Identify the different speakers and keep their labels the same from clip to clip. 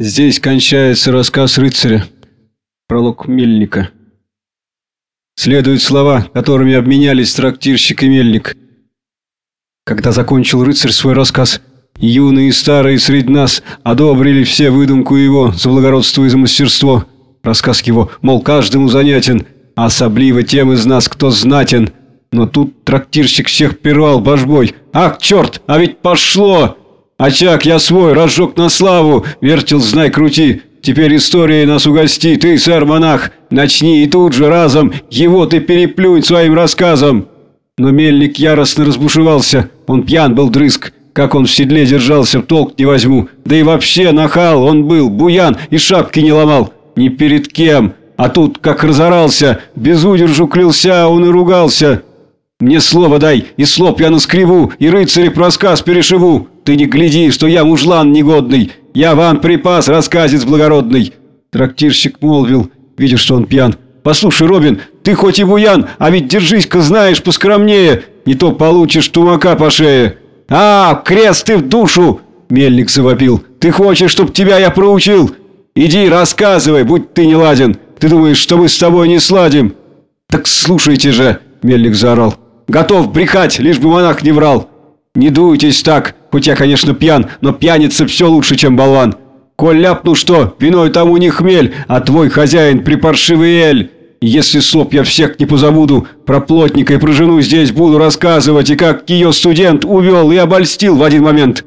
Speaker 1: Здесь кончается рассказ рыцаря. Пролог Мельника. Следуют слова, которыми обменялись трактирщик и мельник. Когда закончил рыцарь свой рассказ, юные и старые среди нас одобрили все выдумку его за благородство и за мастерство. Рассказ его, мол, каждому занятен, а особливо тем из нас, кто знатен. Но тут трактирщик всех первал божбой. «Ах, черт, а ведь пошло!» Очаг я свой разжег на славу, вертел, знай, крути. Теперь история нас угости, ты, сэр-монах, начни и тут же разом его ты переплюнь своим рассказом. Но мельник яростно разбушевался, он пьян был дрызг. Как он в седле держался, в толк не возьму. Да и вообще нахал он был, буян и шапки не ломал. Ни перед кем. А тут, как разорался, без удержу клялся, он и ругался. Мне слово дай, и слоп я наскребу, и рыцаря рассказ перешиву. Ты не гляди, что я мужлан негодный, я вам припас, рассказец благородный. Трактирщик молвил, видя, что он пьян. Послушай, Робин, ты хоть и буян, а ведь держись-ка, знаешь, поскромнее, не то получишь тумака по шее. А, крест ты в душу! Мельник завопил. Ты хочешь, чтоб тебя я проучил? Иди, рассказывай, будь ты не ладен. Ты думаешь, что мы с тобой не сладим? Так слушайте же, Мельник заорал. Готов брехать, лишь бы монах не врал. Не дуйтесь так, хоть я, конечно, пьян, но пьяница все лучше, чем болван. Коль ляпну что, виной тому не хмель, а твой хозяин припаршивый эль. Если слоп я всех не позабуду, про плотника и про жену здесь буду рассказывать, и как ее студент увел и обольстил в один момент.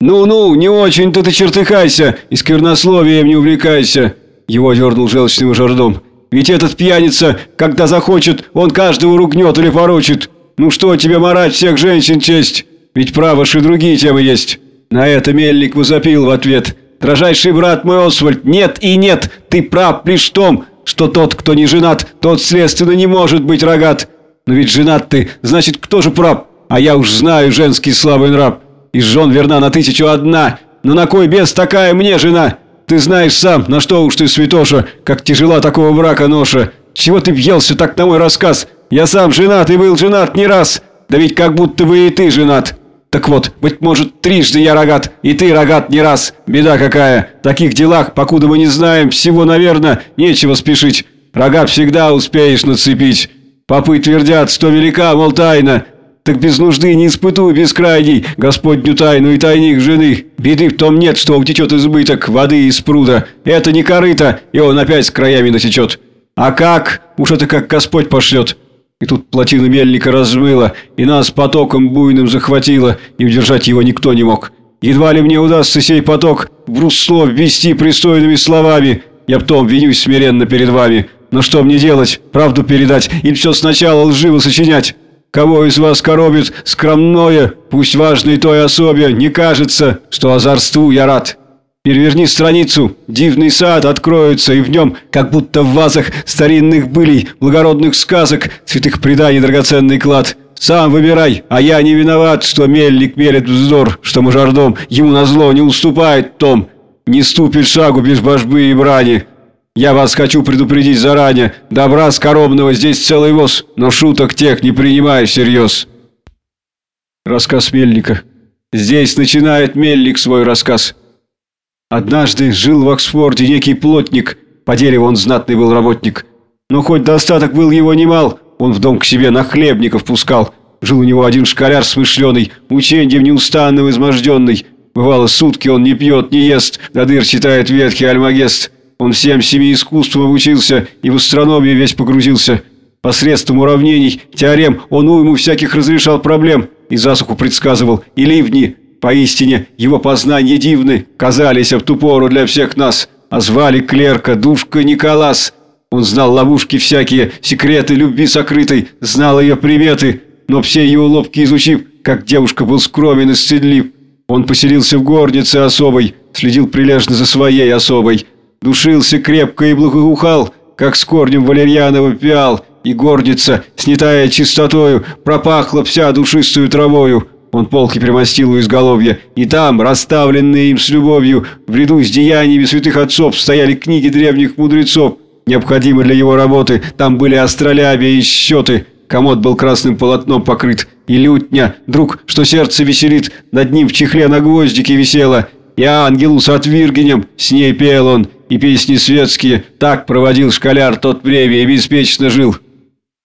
Speaker 1: «Ну-ну, не очень-то ты чертыхайся и сквернословием не увлекайся!» Его дернул желчным жардом. Ведь этот пьяница, когда захочет, он каждого ругнет или поручит. Ну что тебе марать всех женщин честь? Ведь право и другие темы есть. На это Мельник возопил в ответ. Дрожайший брат мой Освальд, нет и нет, ты прав лишь в том, что тот, кто не женат, тот, следственно, не может быть рогат. Но ведь женат ты, значит, кто же прав? А я уж знаю женский слабый нрав. Из жен верна на тысячу одна, но на кой без такая мне жена?» Ты знаешь сам, на что уж ты, святоша, как тяжела такого брака ноша. Чего ты въелся так на мой рассказ? Я сам женат и был женат не раз. Да ведь как будто бы и ты женат. Так вот, быть может, трижды я рогат, и ты рогат не раз. Беда какая. В таких делах, покуда мы не знаем всего, наверное, нечего спешить. Рога всегда успеешь нацепить. Попы твердят, что велика, мол, тайна. Так без нужды не испытуй бескрайней Господню тайну и тайник жены. Беды в том нет, что утечет избыток воды из пруда. Это не корыто, и он опять с краями натечет. А как? Уж это как Господь пошлет. И тут плотину мельника размыло, и нас потоком буйным захватило, и удержать его никто не мог. Едва ли мне удастся сей поток в русло ввести пристойными словами. Я в том винюсь смиренно перед вами. Но что мне делать? Правду передать? Или все сначала лживо сочинять? Кого из вас коробит скромное, пусть важной той особе, не кажется, что озорству я рад. Переверни страницу, дивный сад откроется, и в нем, как будто в вазах старинных былей, благородных сказок, святых преданий драгоценный клад. Сам выбирай, а я не виноват, что мельник мелет вздор, что мажордом ему назло не уступает том. Не ступит шагу без божбы и брани. Я вас хочу предупредить заранее. Добра скоробного здесь целый воз, но шуток тех не принимай всерьез. Рассказ Мельника. Здесь начинает Мельник свой рассказ. Однажды жил в Оксфорде некий плотник, по дереву он знатный был работник. Но хоть достаток был его немал, он в дом к себе на хлебников пускал. Жил у него один школяр смышленый, ученьем неустанным изможденный. Бывало, сутки он не пьет, не ест, до дыр читает ветхий альмагест. Он всем семи искусствам обучился и в астрономию весь погрузился. Посредством уравнений, теорем, он уйму всяких разрешал проблем и засуху предсказывал, и ливни. Поистине, его познания дивны, казались в ту пору для всех нас, а звали клерка Душка Николас. Он знал ловушки всякие, секреты любви сокрытой, знал ее приметы, но все ее уловки изучив, как девушка был скромен и стыдлив. Он поселился в горнице особой, следил прилежно за своей особой, Душился крепко и благоухал, как с корнем валерьянова пиал, и гордится, снятая чистотою, пропахла вся душистую травою. Он полки примостил у изголовья, и там, расставленные им с любовью, в ряду с деяниями святых отцов, стояли книги древних мудрецов, необходимые для его работы. Там были астролябия и счеты. Комод был красным полотном покрыт, и лютня, друг, что сердце веселит, над ним в чехле на гвоздике висела, и ангелу с отвиргенем, с ней пел он, и песни светские, так проводил школяр тот время и беспечно жил.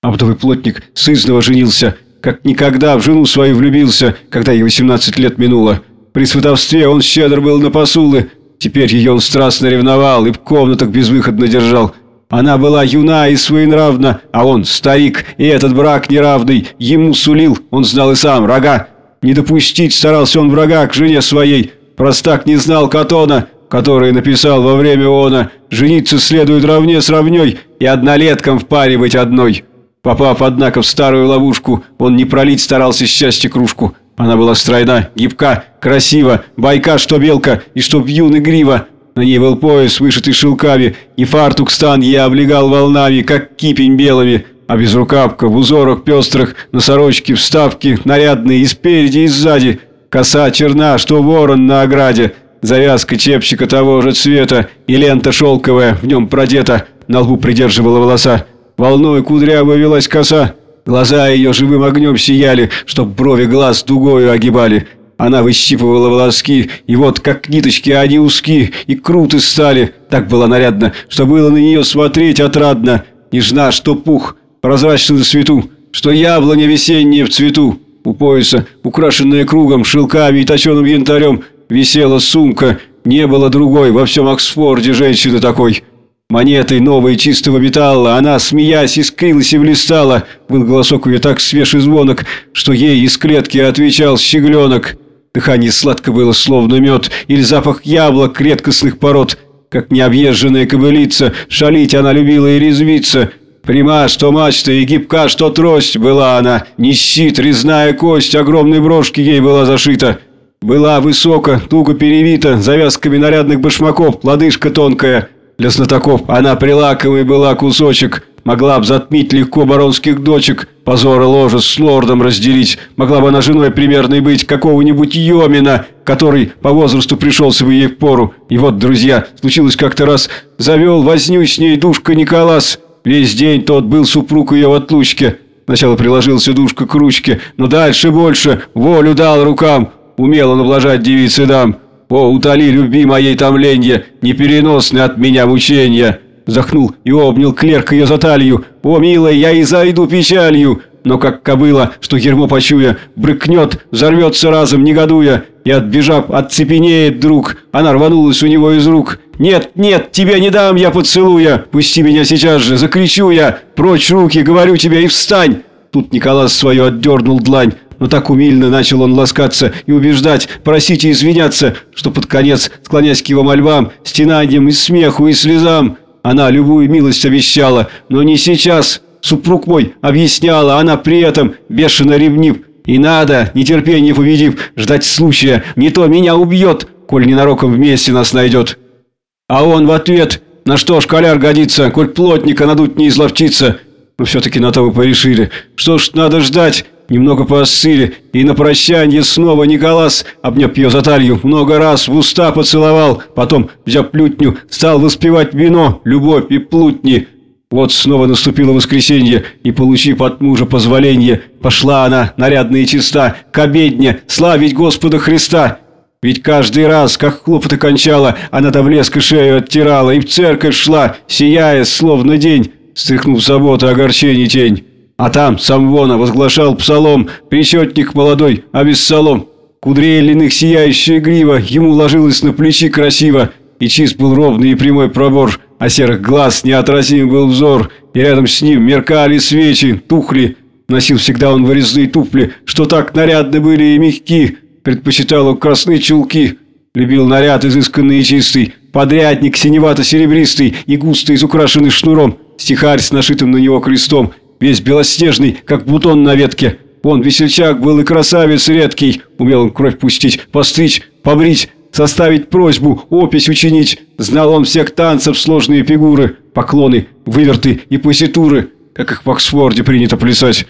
Speaker 1: Абдовый плотник сызново женился, как никогда в жену свою влюбился, когда ей 18 лет минуло. При сватовстве он щедр был на посулы, теперь ее он страстно ревновал и в комнатах безвыходно держал. Она была юна и своенравна, а он старик, и этот брак неравный ему сулил, он знал и сам, рога. Не допустить старался он врага к жене своей. Простак не знал Катона, который написал во время она «Жениться следует равне с равней и однолеткам в паре быть одной». Попав, однако, в старую ловушку, он не пролить старался счастье кружку. Она была стройна, гибка, красива, байка, что белка и что вьюн и грива. На ней был пояс, вышитый шелками, и фартук стан я облегал волнами, как кипень белыми, а безрукавка в узорах пестрых, на сорочке вставки, нарядные и спереди, и сзади. Коса черна, что ворон на ограде, завязка чепчика того же цвета, и лента шелковая, в нем продета, на лбу придерживала волоса. Волной кудрявая велась коса, глаза ее живым огнем сияли, чтоб брови глаз дугою огибали. Она выщипывала волоски, и вот как ниточки они узки и круты стали. Так было нарядно, что было на нее смотреть отрадно. Нежна, что пух, прозрачно на свету, что яблоня весеннее в цвету. У пояса, украшенная кругом, шелками и точеным янтарем, висела сумка. Не было другой во всем Оксфорде женщины такой. Монетой новой чистого металла она, смеясь, искрилась и блистала. Был голосок ее так свеж и звонок, что ей из клетки отвечал щегленок. Дыхание сладко было, словно мед, или запах яблок редкостных пород. Как необъезженная кобылица, шалить она любила и резвиться. Пряма, что мачта, и гибка, что трость, была она. Не щит, резная кость, огромной брошки ей была зашита. Была высоко, туго перевита, завязками нарядных башмаков, лодыжка тонкая. Для знатоков она прилаковой была кусочек – Могла б затмить легко баронских дочек, позора ложа с лордом разделить. Могла бы она женой примерной быть какого-нибудь Йомина, который по возрасту пришелся бы ей в пору. И вот, друзья, случилось как-то раз, завел возню с ней душка Николас. Весь день тот был супруг ее в отлучке. Сначала приложился душка к ручке, но дальше больше, волю дал рукам. Умел он облажать девицы дам. О, утоли, люби моей томленье, непереносны от меня мучения. Захнул и обнял клерк ее за талию. «О, милая, я и зайду печалью!» Но как кобыла, что ермо почуя, брыкнет, взорвется разом, негодуя, и, отбежав, отцепенеет друг. Она рванулась у него из рук. «Нет, нет, тебе не дам я поцелуя! Пусти меня сейчас же, закричу я! Прочь руки, говорю тебе, и встань!» Тут Николас свою отдернул длань, но так умильно начал он ласкаться и убеждать, просить и извиняться, что под конец, склонясь к его мольбам, стенанием и смеху, и слезам, она любую милость обещала, но не сейчас. Супруг мой объясняла, она при этом бешено ревнив. И надо, нетерпение победив, ждать случая. Не то меня убьет, коль ненароком вместе нас найдет. А он в ответ, на что школяр годится, коль плотника надуть не изловчиться. Но все-таки на то вы порешили. Что ж, надо ждать. Немного поостыли, и на прощанье снова Николас, обняв ее за талию, много раз в уста поцеловал, потом, взяв плютню, стал воспевать вино, любовь и плутни. Вот снова наступило воскресенье, и, получив от мужа позволение, пошла она, нарядная и чиста, к обедне, славить Господа Христа. Ведь каждый раз, как хлопоты кончала, она до блеска шею оттирала и в церковь шла, сияя, словно день, стряхнув заботы огорчений тень. А там сам Вона возглашал псалом, причетник молодой, а без солом. Кудрей длинных сияющая грива, ему ложилась на плечи красиво, и чист был ровный и прямой пробор, а серых глаз неотразим был взор, и рядом с ним меркали свечи, тухли. Носил всегда он вырезные туфли, что так нарядны были и мягки, предпочитал он красные чулки. Любил наряд изысканный и чистый, подрядник синевато-серебристый и густо изукрашенный шнуром, стихарь с нашитым на него крестом – весь белоснежный, как бутон на ветке. Он весельчак был и красавец редкий, умел он кровь пустить, постричь, побрить, составить просьбу, опись учинить. Знал он всех танцев сложные фигуры, поклоны, выверты и позитуры, как их в Оксфорде принято плясать.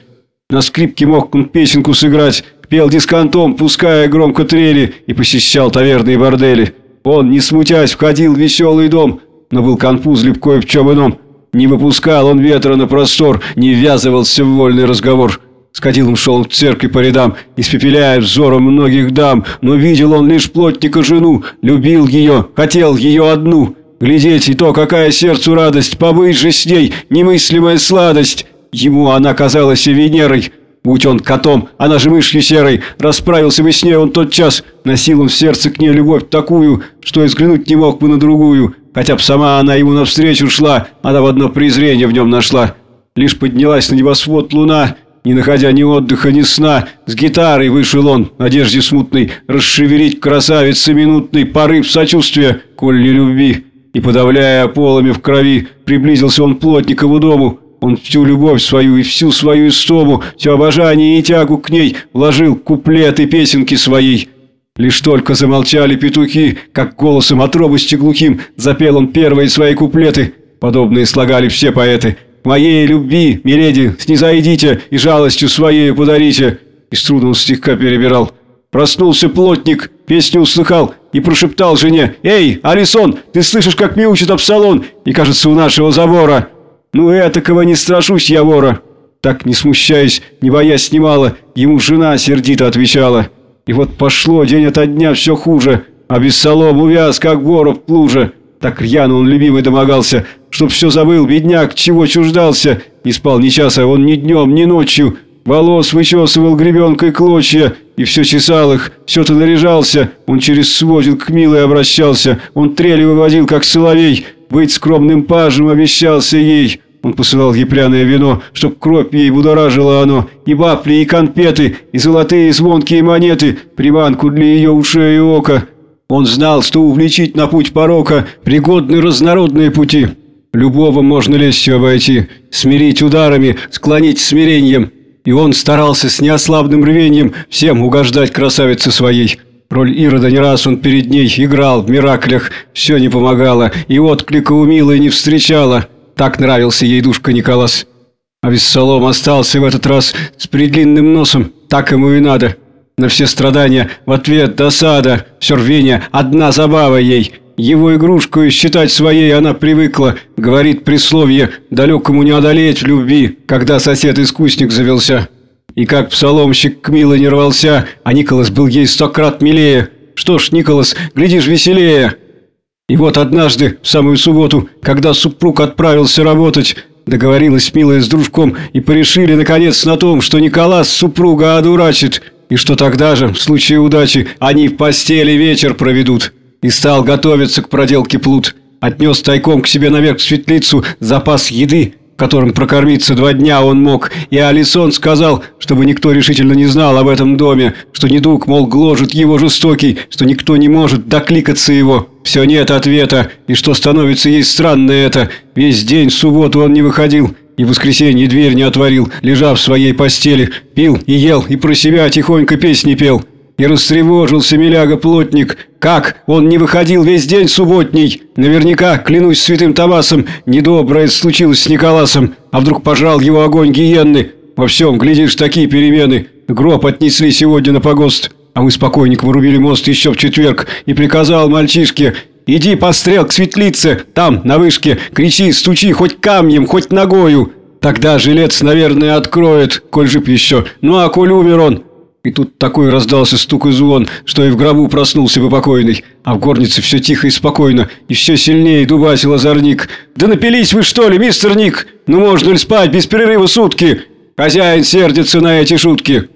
Speaker 1: На скрипке мог он песенку сыграть, пел дисконтом, пуская громко трели, и посещал таверны и бордели. Он, не смутясь, входил в веселый дом, но был конфузлив кое в чем ином. Не выпускал он ветра на простор, не ввязывался в вольный разговор. С кадилом шел в церкви по рядам, испепеляя взором многих дам, но видел он лишь плотника жену, любил ее, хотел ее одну. Глядеть и то, какая сердцу радость, побыть же с ней, немыслимая сладость. Ему она казалась и Венерой, Будь он котом, она же мышью серой, расправился бы с ней он тот час, носил он в сердце к ней любовь такую, что и взглянуть не мог бы на другую. Хотя б сама она ему навстречу шла, она в одно презрение в нем нашла. Лишь поднялась на небосвод луна, не находя ни отдыха, ни сна, с гитарой вышел он, одежде смутной, расшевелить красавицы минутный порыв сочувствия, коль не любви. И, подавляя полами в крови, приблизился он плотникову дому, он всю любовь свою и всю свою истому, все обожание и тягу к ней вложил куплеты песенки своей. Лишь только замолчали петухи, как голосом от робости глухим запел он первые свои куплеты. Подобные слагали все поэты. «Моей любви, миледи, снизойдите и жалостью своей подарите». И с трудом слегка перебирал. Проснулся плотник, песню услыхал и прошептал жене. «Эй, Алисон, ты слышишь, как мяучит Апсалон? И кажется, у нашего забора». «Ну, этакого не страшусь я вора!» Так, не смущаясь, не боясь немало, ему жена сердито отвечала. И вот пошло день ото дня все хуже, а без солом увяз, как воров плужа. Так рьяно он любимый домогался, чтоб все забыл, бедняк, чего чуждался. Не спал ни часа он ни днем, ни ночью. Волос вычесывал гребенкой клочья, и все чесал их, все-то наряжался. Он через сводил к милой обращался, он трели выводил, как соловей. Быть скромным пажем обещался ей. Он посылал ей пряное вино, чтоб кровь ей будоражило оно, и вафли, и конфеты, и золотые звонкие монеты, приманку для ее ушей и ока. Он знал, что увлечить на путь порока пригодны разнородные пути. Любого можно лестью обойти, смирить ударами, склонить смирением. И он старался с неослабным рвением всем угождать красавице своей. Роль Ирода не раз он перед ней играл в мираклях, все не помогало, и отклика у милой не встречала. Так нравился ей душка Николас. А Вессалом остался в этот раз с предлинным носом, так ему и надо. На все страдания в ответ досада, все рвение, одна забава ей. Его игрушку считать своей она привыкла, говорит присловие, далекому не одолеть в любви, когда сосед-искусник завелся. И как псаломщик к милой не рвался, а Николас был ей сто крат милее. Что ж, Николас, глядишь веселее. И вот однажды, в самую субботу, когда супруг отправился работать, договорилась милая с дружком и порешили, наконец, на том, что Николас супруга одурачит, и что тогда же, в случае удачи, они в постели вечер проведут. И стал готовиться к проделке плут. Отнес тайком к себе наверх в светлицу запас еды, которым прокормиться два дня он мог, и Алисон сказал, чтобы никто решительно не знал об этом доме, что недуг, мол, гложет его жестокий, что никто не может докликаться его. Все нет ответа, и что становится ей странно это. Весь день в субботу он не выходил, и в воскресенье дверь не отворил, лежав в своей постели, пил и ел, и про себя тихонько песни пел. И растревожился миляга-плотник. Как? Он не выходил весь день субботний. Наверняка, клянусь святым Томасом, недоброе случилось с Николасом. А вдруг пожрал его огонь гиенны? Во всем, глядишь, такие перемены. Гроб отнесли сегодня на погост. А мы спокойненько вырубили мост еще в четверг и приказал мальчишке «Иди пострел к светлице, там, на вышке, кричи, стучи хоть камнем, хоть ногою». Тогда жилец, наверное, откроет, коль жив еще. Ну а коль умер он, и тут такой раздался стук и звон, что и в гробу проснулся бы покойный, а в горнице все тихо и спокойно, и все сильнее дубасил озорник. «Да напились вы, что ли, мистер Ник? Ну можно ли спать без перерыва сутки? Хозяин сердится на эти шутки!»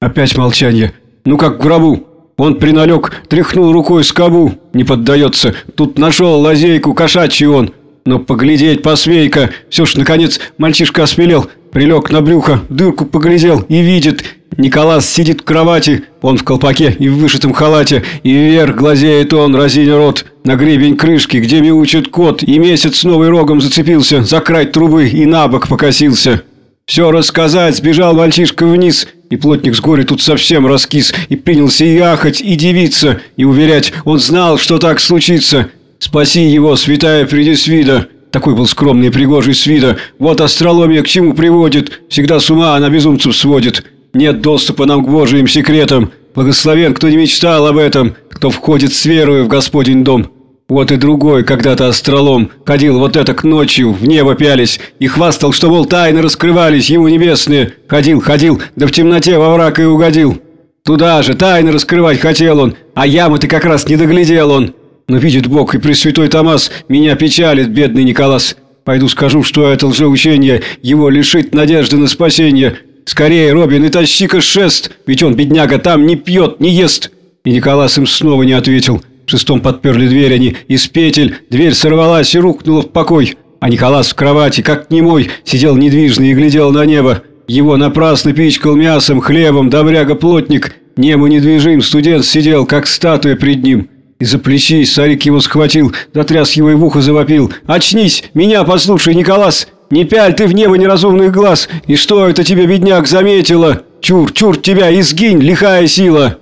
Speaker 1: Опять молчание. «Ну как в гробу?» Он приналег, тряхнул рукой скобу. Не поддается. Тут нашел лазейку, кошачий он. Но поглядеть посвейка. Все ж, наконец, мальчишка осмелел. Прилег на брюхо, дырку поглядел и видит. Николас сидит в кровати, он в колпаке и в вышитом халате, и вверх глазеет он, разиня рот, на гребень крышки, где мяучит кот, и месяц новый рогом зацепился за край трубы и на бок покосился. Все рассказать, сбежал мальчишка вниз, и плотник с горя тут совсем раскис, и принялся и ахать, и дивиться, и уверять, он знал, что так случится. Спаси его, святая Предисвида. Такой был скромный и пригожий с вида. Вот астрология к чему приводит. Всегда с ума она безумцев сводит. Нет доступа нам к Божьим секретам. Благословен, кто не мечтал об этом, кто входит с верою в Господень дом. Вот и другой, когда-то астролом, ходил вот это к ночью, в небо пялись, и хвастал, что, мол, тайны раскрывались, ему небесные. Ходил, ходил, да в темноте во враг и угодил. Туда же, тайны раскрывать хотел он, а ямы-то как раз не доглядел он. Но видит Бог и Пресвятой Томас, меня печалит, бедный Николас. Пойду скажу, что это лжеучение, его лишит надежды на спасение. Скорее, Робин, и тащи-ка шест, ведь он, бедняга, там не пьет, не ест. И Николас им снова не ответил. Шестом подперли дверь они из петель, дверь сорвалась и рухнула в покой. А Николас в кровати, как немой, сидел недвижно и глядел на небо. Его напрасно пичкал мясом, хлебом, добряга-плотник. Немо недвижим студент сидел, как статуя пред ним. Из-за плечей Сарик его схватил, затряс его и в ухо завопил. «Очнись! Меня послушай, Николас! Не пяль ты в небо неразумных глаз! И что это тебе, бедняк, заметила? Чур, чур тебя, изгинь, лихая сила!»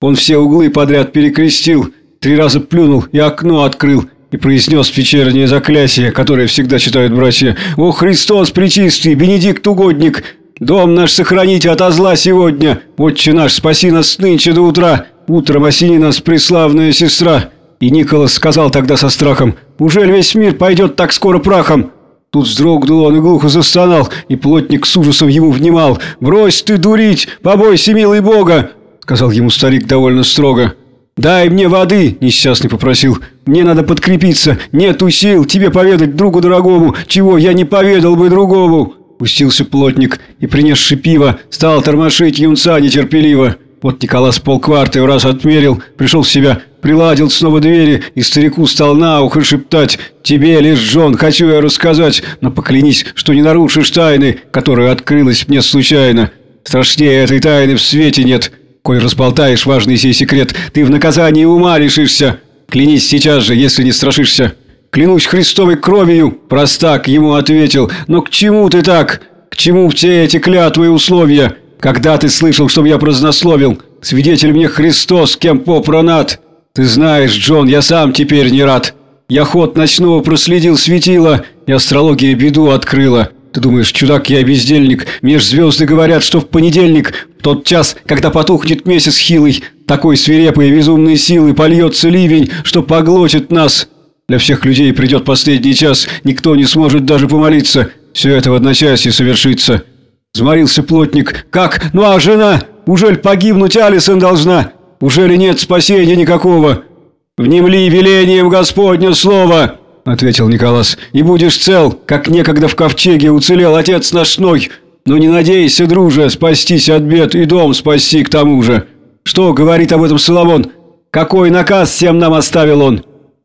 Speaker 1: Он все углы подряд перекрестил, три раза плюнул и окно открыл, и произнес вечернее заклятие, которое всегда читают братья. «О Христос пречистый, Бенедикт угодник, дом наш сохраните ото зла сегодня, Отче наш, спаси нас нынче до утра, утром осени нас преславная сестра». И Николас сказал тогда со страхом, «Ужель весь мир пойдет так скоро прахом?» Тут вздрогнул он и глухо застонал, и плотник с ужасом ему внимал. «Брось ты дурить, побойся, милый Бога!» Сказал ему старик довольно строго. «Дай мне воды!» – несчастный попросил. «Мне надо подкрепиться. Нету сил тебе поведать другу дорогому, чего я не поведал бы другому!» Пустился плотник и, принесший пиво, стал тормошить юнца нетерпеливо. Вот Николас полкварты в раз отмерил, пришел в себя, приладил снова двери, и старику стал на ухо шептать «Тебе лишь, Джон, хочу я рассказать, но поклянись, что не нарушишь тайны, которая открылась мне случайно. Страшнее этой тайны в свете нет». Коль разболтаешь важный сей секрет, ты в наказании ума лишишься. Клянись сейчас же, если не страшишься. Клянусь Христовой кровью, простак ему ответил. Но к чему ты так? К чему все эти клятвы и условия? Когда ты слышал, чтобы я празднословил? Свидетель мне Христос, кем попронат. Ты знаешь, Джон, я сам теперь не рад. Я ход ночного проследил светило, и астрология беду открыла. Ты думаешь, чудак я бездельник? Меж звезды говорят, что в понедельник, в тот час, когда потухнет месяц хилый, такой свирепой и безумной силы польется ливень, что поглотит нас. Для всех людей придет последний час, никто не сможет даже помолиться. Все это в одночасье совершится. Взморился плотник. Как? Ну а жена? Ужель погибнуть Алисон должна? Ужели нет спасения никакого? Внемли велением Господня слово!» – ответил Николас. «И будешь цел, как некогда в ковчеге уцелел отец наш Ной. Но не надейся, друже, спастись от бед и дом спасти к тому же. Что говорит об этом Соломон? Какой наказ всем нам оставил он?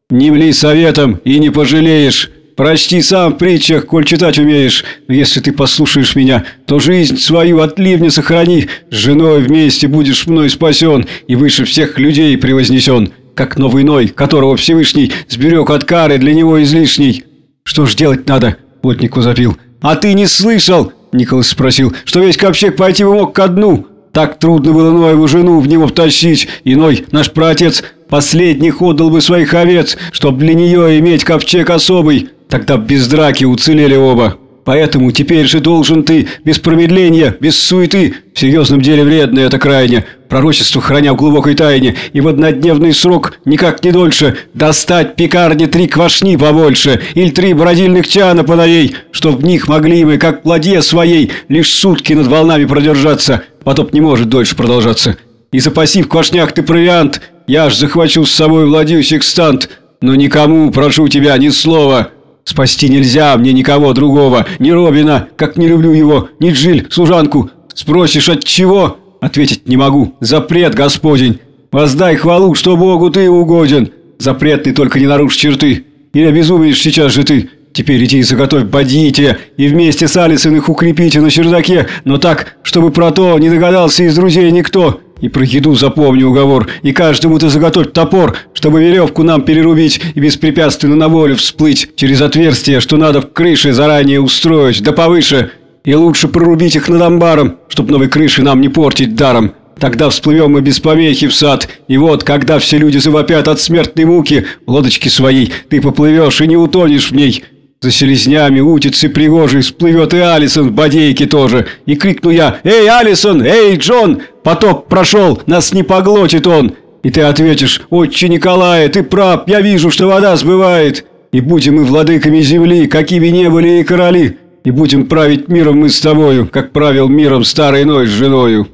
Speaker 1: Не мли советом и не пожалеешь». Прочти сам в притчах, коль читать умеешь. Если ты послушаешь меня, то жизнь свою от ливня сохрани. С женой вместе будешь мной спасен и выше всех людей превознесен как новый Ной, которого Всевышний сберег от кары для него излишней. Что ж делать надо? Плотнику запил. А ты не слышал? Николас спросил, что весь ковчег пойти бы мог ко дну. Так трудно было Ноеву жену в него втащить. Иной, наш праотец, последних отдал бы своих овец, чтоб для нее иметь ковчег особый. Тогда без драки уцелели оба. Поэтому теперь же должен ты, без промедления, без суеты, в серьезном деле вредно это крайне, пророчество храня в глубокой тайне, и в однодневный срок, никак не дольше, достать пекарни три квашни побольше, или три бродильных чана поновей, чтоб в них могли мы, как плоде своей, лишь сутки над волнами продержаться, потоп не может дольше продолжаться. И запаси в квашнях ты провиант, я ж захвачу с собой владью секстант, но никому, прошу тебя, ни слова». Спасти нельзя мне никого другого, ни Робина, как не люблю его, ни Джиль, служанку. Спросишь, от чего? Ответить не могу. Запрет, Господень. Воздай хвалу, что Богу ты угоден. Запрет ты только не нарушь черты. Или обезумеешь сейчас же ты. Теперь иди и заготовь бодите, и вместе с Алисон их укрепите на чердаке, но так, чтобы про то не догадался из друзей никто. И про еду запомни уговор, и каждому ты заготовь топор, чтобы веревку нам перерубить и беспрепятственно на волю всплыть через отверстие, что надо в крыше заранее устроить, да повыше. И лучше прорубить их над амбаром, чтоб новой крыши нам не портить даром. Тогда всплывем мы без помехи в сад, и вот, когда все люди завопят от смертной муки, лодочки своей, ты поплывешь и не утонешь в ней». За селезнями, утицы пригожей всплывет и Алисон в бодейке тоже. И крикну я «Эй, Алисон! Эй, Джон! Потоп прошел, нас не поглотит он! И ты ответишь, «Отче Николай, ты прав, я вижу, что вода сбывает!» И будем мы владыками земли, какими не были и короли, и будем править миром мы с тобою, как правил миром старый Ной с женою.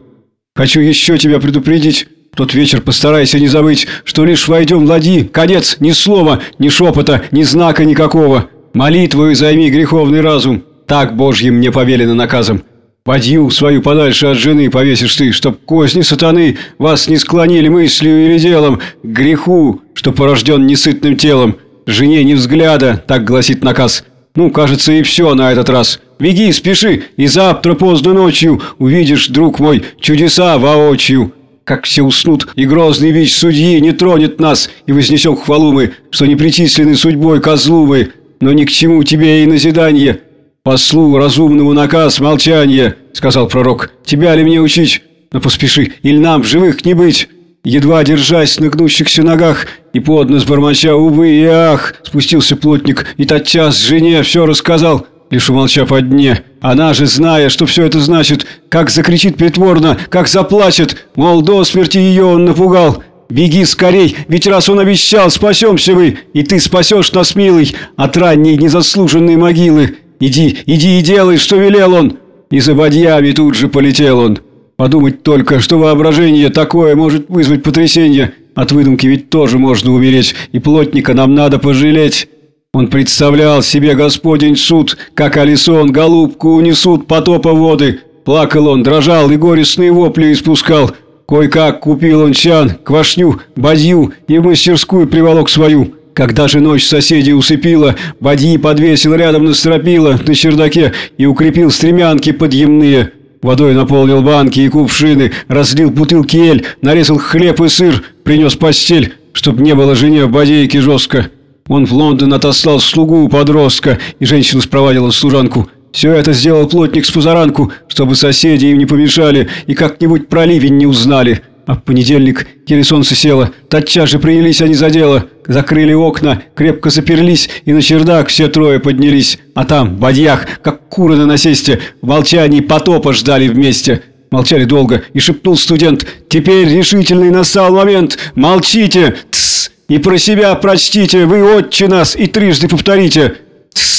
Speaker 1: Хочу еще тебя предупредить, тот вечер постарайся не забыть, что лишь войдем в ладьи, конец, ни слова, ни шепота, ни знака никакого. Молитвою займи греховный разум, так Божьим мне повелено наказом. Подью свою подальше от жены повесишь ты, чтоб козни сатаны вас не склонили мыслью или делом к греху, что порожден несытным телом. Жене не взгляда, так гласит наказ. Ну, кажется, и все на этот раз. Беги, спеши, и завтра поздно ночью увидишь, друг мой, чудеса воочию. Как все уснут, и грозный бич судьи не тронет нас, и вознесем хвалу мы, что не причислены судьбой козлу мы, но ни к чему тебе и назидание». «Послу разумному наказ молчание», — сказал пророк. «Тебя ли мне учить? Но поспеши, или нам в живых не быть». Едва держась на гнущихся ногах и поднос бормоча «Увы и ах!» спустился плотник и тотчас жене все рассказал, лишь умолчав о дне. Она же, зная, что все это значит, как закричит притворно, как заплачет, мол, до смерти ее он напугал. «Беги скорей, ведь раз он обещал, спасемся мы, и ты спасешь нас, милый, от ранней незаслуженной могилы». Иди, иди и делай, что велел он!» И за бадьями тут же полетел он. Подумать только, что воображение такое может вызвать потрясение. От выдумки ведь тоже можно умереть, и плотника нам надо пожалеть. Он представлял себе Господень суд, как Алисон голубку унесут потопа воды. Плакал он, дрожал и горестные вопли испускал. Кой-как купил он чан, квашню, бадью и в мастерскую приволок свою. Когда же ночь соседей усыпила, Бадьи подвесил рядом на стропила на чердаке и укрепил стремянки подъемные. Водой наполнил банки и кувшины, разлил бутылки эль, нарезал хлеб и сыр, принес постель, чтоб не было жене в бодейке жестко. Он в Лондон отослал слугу подростка, и женщину спровадила служанку. Все это сделал плотник с пузаранку, чтобы соседи им не помешали и как-нибудь про ливень не узнали. А в понедельник, еле солнце село, тотчас же принялись они за дело. Закрыли окна, крепко заперлись, и на чердак все трое поднялись. А там, в бадьях, как куры на насесте, в молчании потопа ждали вместе. Молчали долго, и шепнул студент, «Теперь решительный настал момент! Молчите! Тссс! И про себя прочтите, вы отче нас, и трижды повторите!»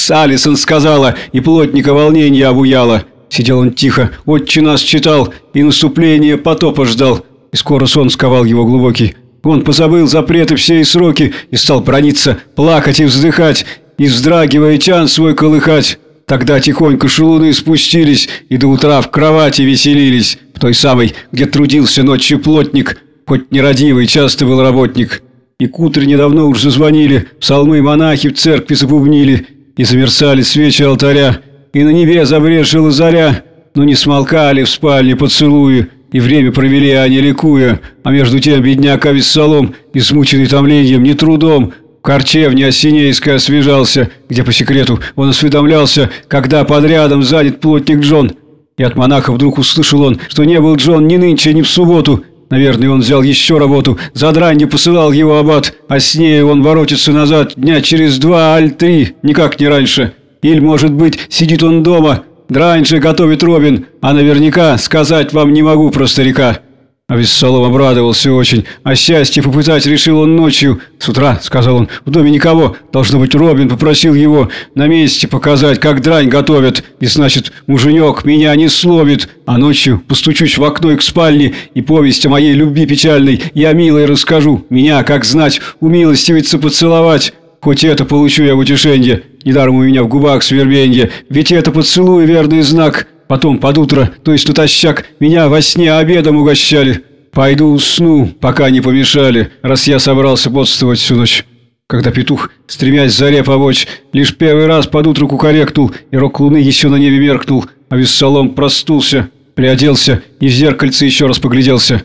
Speaker 1: «Тссс!» Алисон сказала, и плотника волнение обуяло. Сидел он тихо, отче нас читал, и наступление потопа ждал и скоро сон сковал его глубокий. Он позабыл запреты все и сроки и стал брониться, плакать и вздыхать, и, вздрагивая, чан свой колыхать. Тогда тихонько шелуны спустились и до утра в кровати веселились, в той самой, где трудился ночью плотник, хоть нерадивый, часто был работник. И к утренне давно уж зазвонили, псалмы монахи в церкви забубнили, и замерцали свечи алтаря, и на небе забрешила заря, но не смолкали в спальне поцелуи, и время провели они ликуя, а между тем бедняк Авессалом, измученный томлением, не трудом, в корчевне Осинейской освежался, где по секрету он осведомлялся, когда подрядом занят плотник Джон. И от монаха вдруг услышал он, что не был Джон ни нынче, ни в субботу. Наверное, он взял еще работу, задрань не посылал его аббат, а с ней он воротится назад дня через два, аль три, никак не раньше. Или, может быть, сидит он дома, Дрань же готовит Робин, а наверняка сказать вам не могу про старика». А Вессалом обрадовался очень. А счастье попытать решил он ночью. «С утра», — сказал он, — «в доме никого. Должно быть, Робин попросил его на месте показать, как дрань готовят. И, значит, муженек меня не словит. А ночью постучусь в окно к спальне, и повесть о моей любви печальной я милой расскажу. Меня, как знать, умилостивиться поцеловать». Хоть это получу я в утешенье, недаром у меня в губах свербенье, ведь это поцелуй верный знак. Потом под утро, то есть натощак, меня во сне обедом угощали. Пойду усну, пока не помешали, раз я собрался бодствовать всю ночь. Когда петух, стремясь заре помочь, лишь первый раз под утро кукарекнул, и рок луны еще на небе меркнул, а Вессалом простулся, приоделся и в зеркальце еще раз погляделся.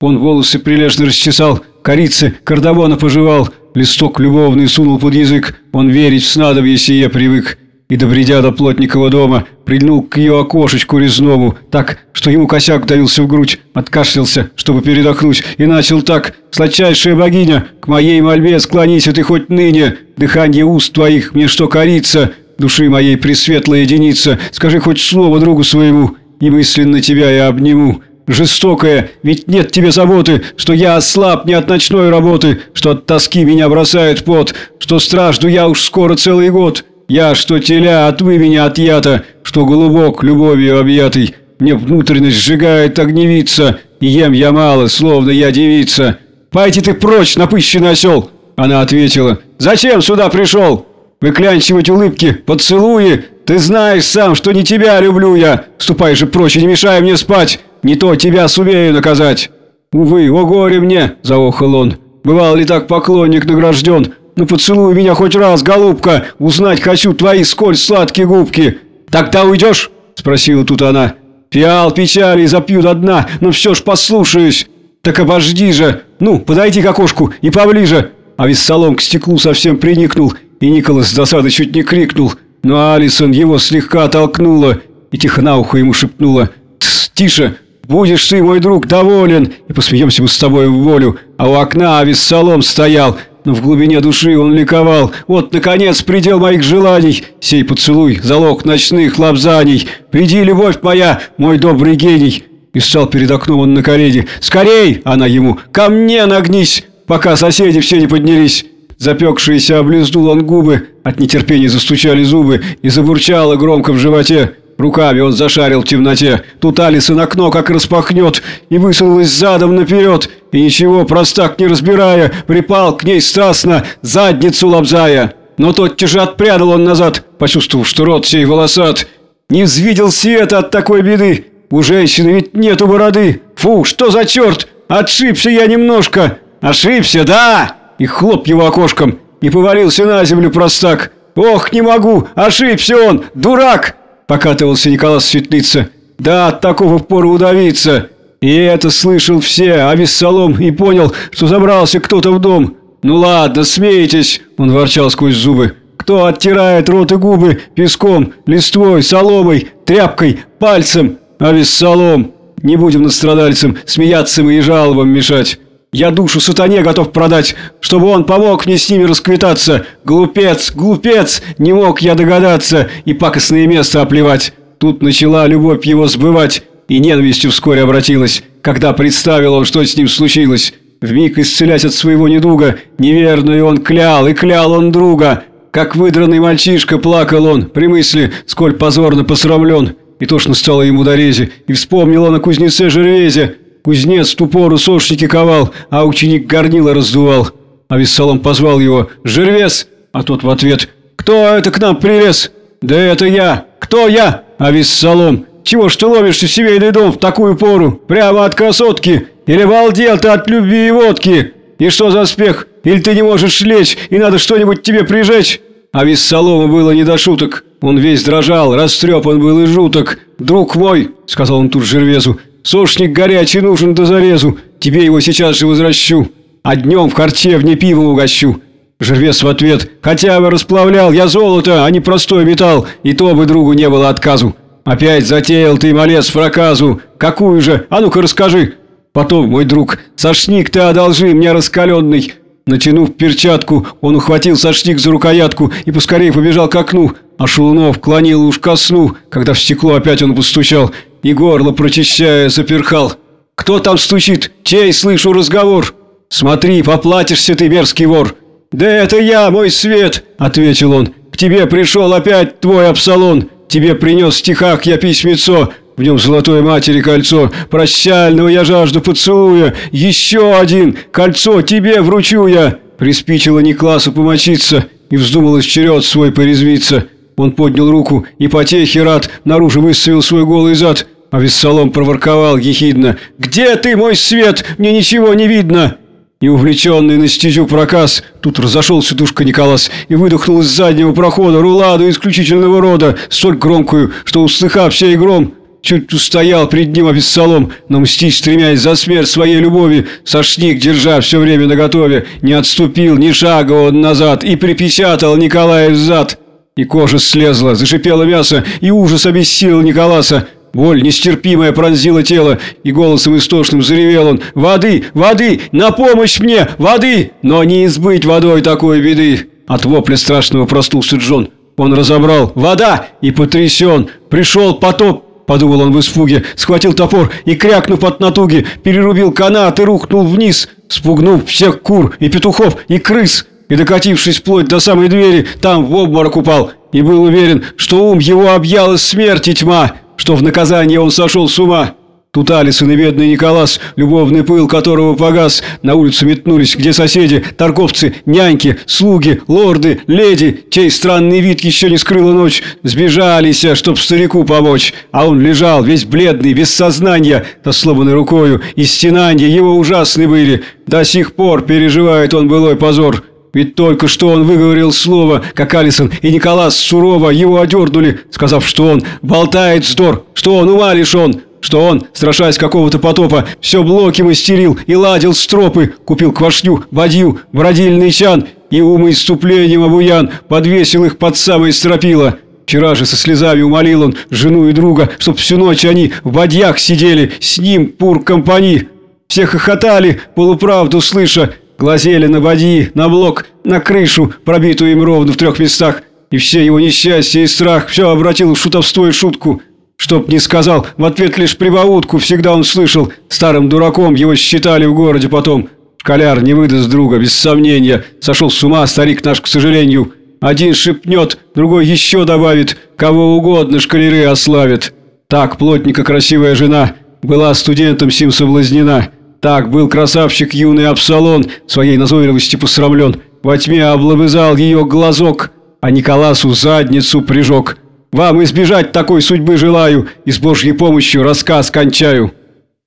Speaker 1: Он волосы прилежно расчесал, корицы, кардамона пожевал, листок любовный сунул под язык, он верить в снадобье сие привык. И, добредя до плотникова дома, прильнул к ее окошечку резному, так, что ему косяк давился в грудь, откашлялся, чтобы передохнуть, и начал так «Сладчайшая богиня, к моей мольбе склонися ты хоть ныне, дыхание уст твоих мне что корится, души моей пресветлая единица, скажи хоть слово другу своему, и мысленно тебя я обниму». жестокая, ведь нет тебе заботы, что я ослаб не от ночной работы, что от тоски меня бросает пот, что стражду я уж скоро целый год. Я, что теля от вымени отъята, что глубок любовью объятый, мне внутренность сжигает огневица, и ем я мало, словно я девица. Пойди ты прочь, напыщенный осел!» Она ответила, «Зачем сюда пришел? Выклянчивать улыбки, поцелуи? Ты знаешь сам, что не тебя люблю я. Ступай же прочь и не мешай мне спать. Не то тебя сумею наказать». «Увы, о горе мне!» – заохал он. «Бывал ли так поклонник награжден? Ну поцелуй меня хоть раз, голубка! Узнать хочу твои сколь сладкие губки!» «Тогда уйдешь?» – спросила тут она. «Пиал печали запью до дна, но все ж послушаюсь!» «Так обожди же! Ну, подойди к окошку и поближе!» А весь салон к стеклу совсем приникнул, и Николас с досады чуть не крикнул – но Алисон его слегка толкнула и тихо на ухо ему шепнула «Тс, тише, будешь ты, мой друг, доволен, и посмеемся мы с тобой в волю». А у окна Авессалом стоял, но в глубине души он ликовал. «Вот, наконец, предел моих желаний, сей поцелуй, залог ночных лапзаний. Приди, любовь моя, мой добрый гений». И встал перед окном он на колени. «Скорей!» – она ему. «Ко мне нагнись, пока соседи все не поднялись». Запекшиеся облизнул он губы, от нетерпения застучали зубы и забурчало громко в животе. Руками он зашарил в темноте. Тут Алиса на окно как распахнет и высунулась задом наперед. И ничего, простак не разбирая, припал к ней страстно, задницу лобзая. Но тотчас же отпрянул он назад, почувствовав, что рот сей волосат. Не взвидел света от такой беды. У женщины ведь нету бороды. Фу, что за черт? Отшибся я немножко. Ошибся, да? и хлоп его окошком, и повалился на землю простак. «Ох, не могу! Ошибся он! Дурак!» Покатывался Николас Светлица. «Да, от такого впору удавиться!» И это слышал все, а Вессалом и понял, что забрался кто-то в дом. «Ну ладно, смейтесь!» – он ворчал сквозь зубы. «Кто оттирает рот и губы песком, листвой, соломой, тряпкой, пальцем? А Вессалом! Не будем над страдальцем смеяться мы и жалобам мешать!» Я душу сатане готов продать, чтобы он помог мне с ними расквитаться. Глупец, глупец, не мог я догадаться и пакостное место оплевать. Тут начала любовь его сбывать, и ненавистью вскоре обратилась, когда представил он, что с ним случилось. Вмиг исцелять от своего недуга, неверную он клял, и клял он друга. Как выдранный мальчишка плакал он, при мысли, сколь позорно посрамлен. И тошно стало ему до и вспомнил он о кузнеце Жервезе, Кузнец в ту пору сошники ковал, а ученик горнила раздувал. А Вессалом позвал его «Жервес!» А тот в ответ «Кто это к нам привез?» «Да это я! Кто я?» А Вессалом «Чего ж ты ловишься в семейный дом в такую пору? Прямо от красотки? Или балдел ты от любви и водки? И что за спех? Или ты не можешь лечь, и надо что-нибудь тебе прижечь?» А Вессалому было не до шуток. Он весь дрожал, растрепан был и жуток. «Друг мой», — сказал он тут Жервезу, Сошник горячий нужен до зарезу. Тебе его сейчас же возвращу. А днем в харчевне пиво угощу». Жервес в ответ. «Хотя бы расплавлял я золото, а не простой металл, и то бы другу не было отказу. Опять затеял ты, малец, проказу. Какую же? А ну-ка расскажи». Потом, мой друг, сошник ты одолжи мне раскаленный. Натянув перчатку, он ухватил сошник за рукоятку и поскорее побежал к окну, а Шелунов клонил уж ко сну, когда в стекло опять он постучал и горло прочищая заперхал. «Кто там стучит? Чей слышу разговор?» «Смотри, поплатишься ты, мерзкий вор!» «Да это я, мой свет!» – ответил он. «К тебе пришел опять твой Апсалон. Тебе принес в стихах я письмецо. В нем золотое матери кольцо. Прощального я жажду поцелуя. Еще один. Кольцо тебе вручу я!» Приспичило Никласу помочиться и вздумалось черед свой порезвиться. Он поднял руку и потехи рад наружу выставил свой голый зад, а Вессалом проворковал ехидно «Где ты, мой свет? Мне ничего не видно!» И увлеченный на стезю проказ, тут разошелся душка Николас и выдохнул из заднего прохода руладу исключительного рода, столь громкую, что, услыхав сей гром, чуть устоял пред ним Авессалом, но мстить, стремясь за смерть своей любови, сошник, держа все время наготове, не отступил ни шага он назад и припечатал Николая в зад. И кожа слезла, зашипело мясо, и ужас обессилил Николаса. Боль нестерпимая пронзила тело, и голосом истошным заревел он «Воды! Воды! На помощь мне! Воды!» Но не избыть водой такой беды. От вопля страшного простулся Джон. Он разобрал «Вода!» и потрясен. Пришел потоп подумал он в испуге, схватил топор и, крякнув от натуги, перерубил канат и рухнул вниз, спугнув всех кур и петухов и крыс, и, докатившись вплоть до самой двери, там в обморок упал, и был уверен, что ум его объяла смерть и тьма, что в наказание он сошел с ума. Тут Алисон и бедный Николас, любовный пыл которого погас, на улицу метнулись, где соседи, торговцы, няньки, слуги, лорды, леди, чей странный вид еще не скрыла ночь, сбежались, чтоб старику помочь. А он лежал, весь бледный, без сознания, со сломанной рукою, и стенания его ужасны были. До сих пор переживает он былой позор. Ведь только что он выговорил слово, как Алисон и Николас сурово его одернули, сказав, что он болтает вздор, что он ума лишен, что он, страшась какого-то потопа, все блоки мастерил и ладил стропы, купил квашню, бадью, бродильный чан и умоиступлением обуян подвесил их под самое стропило. Вчера же со слезами умолил он жену и друга, чтоб всю ночь они в бадьях сидели, с ним пур компани. Все хохотали, полуправду слыша, Глазели на боди, на блок, на крышу, пробитую им ровно в трех местах. И все его несчастье и страх все обратил в шутовство и шутку. Чтоб не сказал, в ответ лишь прибаутку всегда он слышал. Старым дураком его считали в городе потом. Школяр не выдаст друга, без сомнения. Сошел с ума старик наш, к сожалению. Один шепнет, другой еще добавит. Кого угодно шкалеры ославят. Так плотника красивая жена была студентом сим соблазнена. Так был красавчик юный Абсалон, своей назойливости посрамлен. Во тьме облобызал ее глазок, а Николасу задницу прижег. Вам избежать такой судьбы желаю, и с Божьей помощью рассказ кончаю.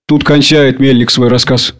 Speaker 1: Тут кончает мельник свой рассказ.